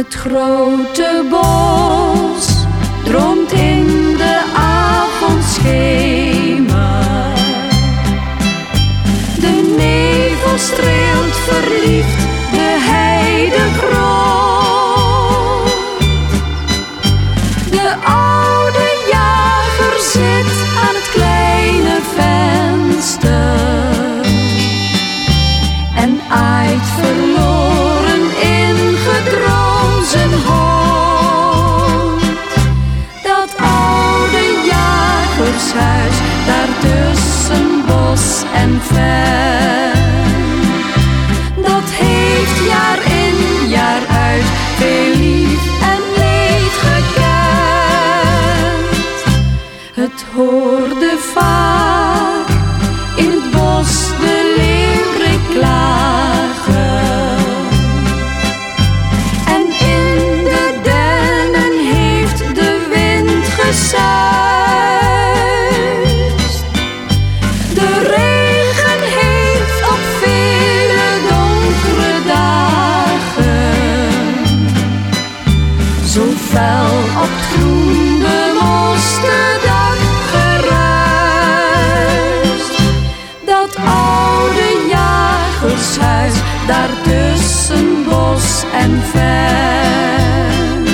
Het grote bos droomt in de avondschemer. De nevel streelt verliefd de heide groot. De bos daar tussen bos en ven.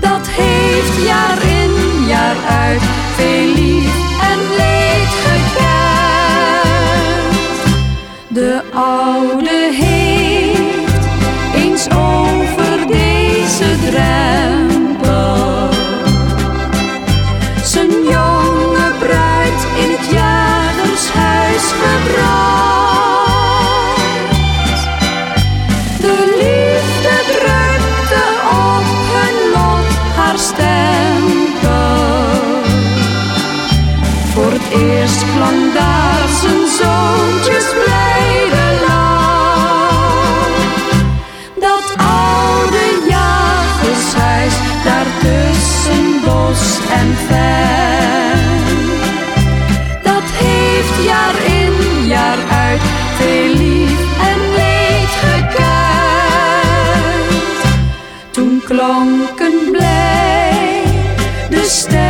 Dat heeft jaar in jaar uit veel lief en leed gekend. De oude eerst klonk daar zijn zoontjes blijde lach. Dat oude jagershuis daar tussen bos en ven. Dat heeft jaar in jaar uit veel lief en leed gekend. Toen klonken blij de stemmen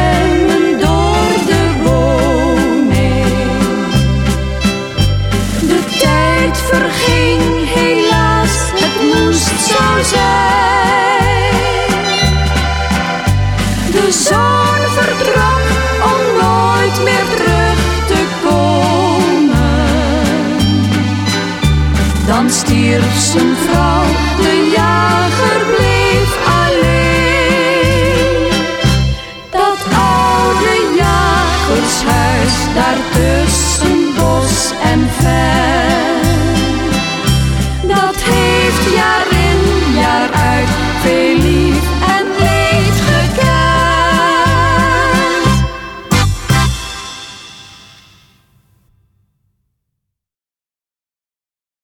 dan stierf zijn vrouw. De jager bleef alleen. Dat oude jagershuis daar tussen bos en ver.